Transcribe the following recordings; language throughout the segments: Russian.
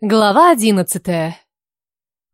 Глава одиннадцатая.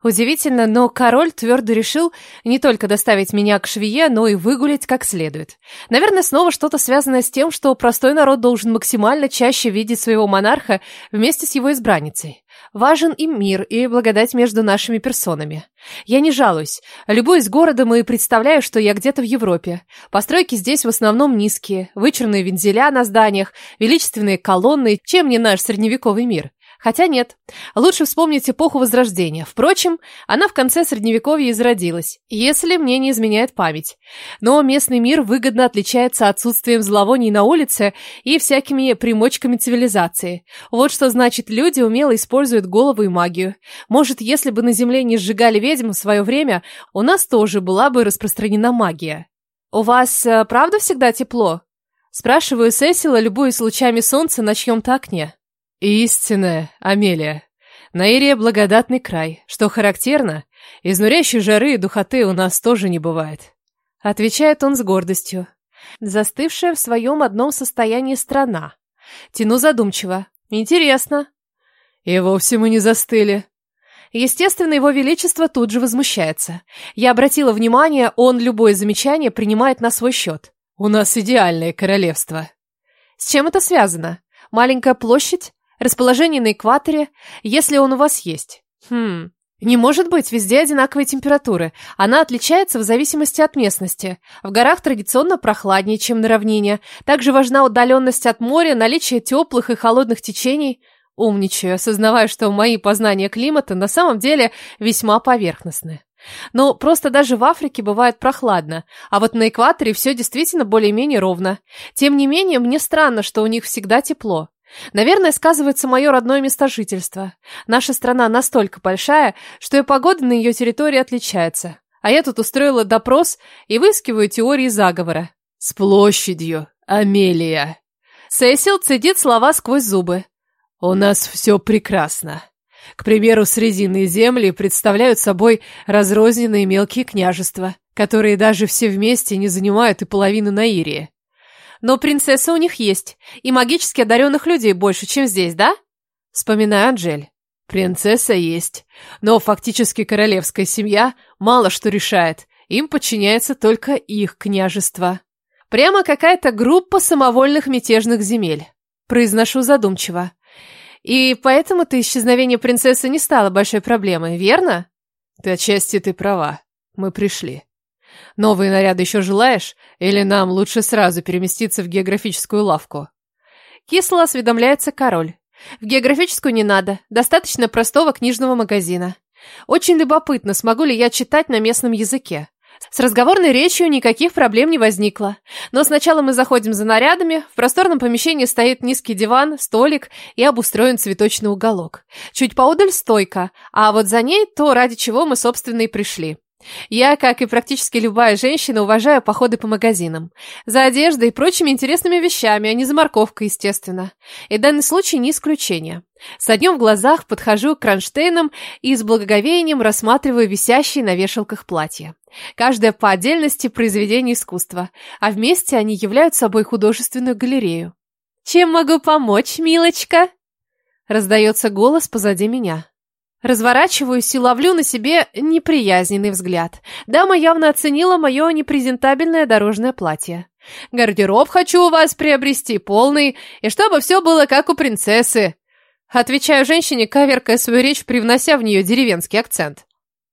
Удивительно, но король твердо решил не только доставить меня к швее, но и выгулять как следует. Наверное, снова что-то связанное с тем, что простой народ должен максимально чаще видеть своего монарха вместе с его избранницей. Важен и мир, и благодать между нашими персонами. Я не жалуюсь. Любуюсь городом и представляю, что я где-то в Европе. Постройки здесь в основном низкие, вычурные вензеля на зданиях, величественные колонны, чем не наш средневековый мир. Хотя нет. Лучше вспомнить эпоху Возрождения. Впрочем, она в конце Средневековья изродилась, если мне не изменяет память. Но местный мир выгодно отличается отсутствием зловоний на улице и всякими примочками цивилизации. Вот что значит люди умело используют голову и магию. Может, если бы на Земле не сжигали ведьм в свое время, у нас тоже была бы распространена магия. «У вас э, правда всегда тепло?» Спрашиваю Сесила, любуясь лучами солнца на чьем-то окне. Истинная, Амелия. Наирия благодатный край. Что характерно, изнуряющей жары и духоты у нас тоже не бывает. Отвечает он с гордостью. Застывшая в своем одном состоянии страна. Тяну задумчиво. Интересно. И вовсе мы не застыли. Естественно, его величество тут же возмущается. Я обратила внимание, он любое замечание принимает на свой счет. У нас идеальное королевство. С чем это связано? Маленькая площадь? Расположение на экваторе, если он у вас есть. Хм, не может быть везде одинаковой температуры. Она отличается в зависимости от местности. В горах традиционно прохладнее, чем на равнине. Также важна удаленность от моря, наличие теплых и холодных течений. Умничаю, осознавая, что мои познания климата на самом деле весьма поверхностны. Но просто даже в Африке бывает прохладно, а вот на экваторе все действительно более-менее ровно. Тем не менее, мне странно, что у них всегда тепло. Наверное, сказывается мое родное место жительства. Наша страна настолько большая, что и погода на ее территории отличается. А я тут устроила допрос и выискиваю теории заговора. С площадью, Амелия. Сесил цедит слова сквозь зубы. У нас все прекрасно. К примеру, срединные земли представляют собой разрозненные мелкие княжества, которые даже все вместе не занимают и половины Наирии. Но принцесса у них есть, и магически одаренных людей больше, чем здесь, да? Вспоминаю Анжель. Принцесса есть, но фактически королевская семья мало что решает, им подчиняется только их княжество. Прямо какая-то группа самовольных мятежных земель. Произношу задумчиво. И поэтому-то исчезновение принцессы не стало большой проблемой, верно? Ты отчасти ты права. Мы пришли. Новые наряды еще желаешь? Или нам лучше сразу переместиться в географическую лавку?» Кисло осведомляется король. «В географическую не надо. Достаточно простого книжного магазина. Очень любопытно, смогу ли я читать на местном языке. С разговорной речью никаких проблем не возникло. Но сначала мы заходим за нарядами, в просторном помещении стоит низкий диван, столик и обустроен цветочный уголок. Чуть поодаль стойка, а вот за ней то, ради чего мы, собственно, и пришли. Я, как и практически любая женщина, уважаю походы по магазинам. За одеждой и прочими интересными вещами, а не за морковкой, естественно. И данный случай не исключение. С огнем в глазах подхожу к кронштейнам и с благоговением рассматриваю висящие на вешалках платья. Каждое по отдельности произведение искусства, а вместе они являют собой художественную галерею. «Чем могу помочь, милочка?» Раздается голос позади меня. Разворачиваюсь и ловлю на себе неприязненный взгляд. Дама явно оценила мое непрезентабельное дорожное платье. «Гардероб хочу у вас приобрести полный, и чтобы все было как у принцессы», отвечаю женщине, каверкая свою речь, привнося в нее деревенский акцент.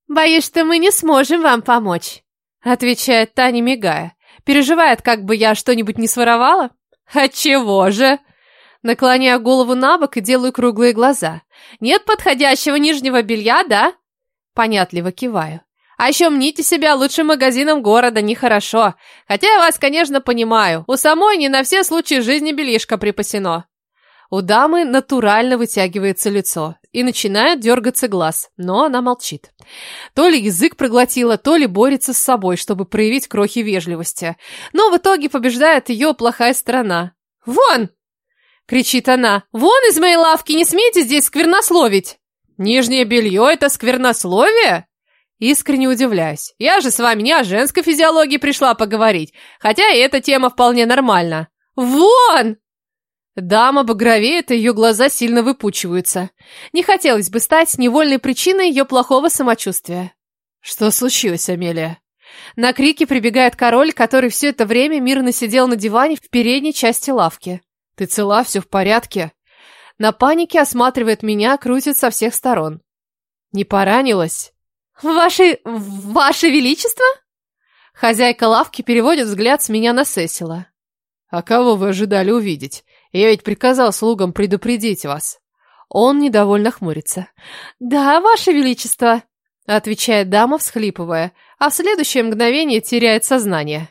«Боюсь, что мы не сможем вам помочь», отвечает Таня, мигая. «Переживает, как бы я что-нибудь не своровала?» «Отчего же?» Наклоняю голову на бок и делаю круглые глаза. «Нет подходящего нижнего белья, да?» Понятливо киваю. «А еще мните себя лучшим магазином города, нехорошо. Хотя я вас, конечно, понимаю. У самой не на все случаи жизни бельишко припасено». У дамы натурально вытягивается лицо и начинает дергаться глаз, но она молчит. То ли язык проглотила, то ли борется с собой, чтобы проявить крохи вежливости. Но в итоге побеждает ее плохая сторона. «Вон!» Кричит она. «Вон из моей лавки, не смейте здесь сквернословить!» «Нижнее белье — это сквернословие?» Искренне удивляюсь. Я же с вами не о женской физиологии пришла поговорить, хотя и эта тема вполне нормальна. «Вон!» Дама багровеет, и ее глаза сильно выпучиваются. Не хотелось бы стать невольной причиной ее плохого самочувствия. Что случилось, Амелия? На крики прибегает король, который все это время мирно сидел на диване в передней части лавки. Ты цела, все в порядке? На панике осматривает меня, крутит со всех сторон. Не поранилась? Ваше... Ваше Величество? Хозяйка лавки переводит взгляд с меня на Сесила. А кого вы ожидали увидеть? Я ведь приказал слугам предупредить вас. Он недовольно хмурится. Да, Ваше Величество, отвечает дама, всхлипывая, а в следующее мгновение теряет сознание.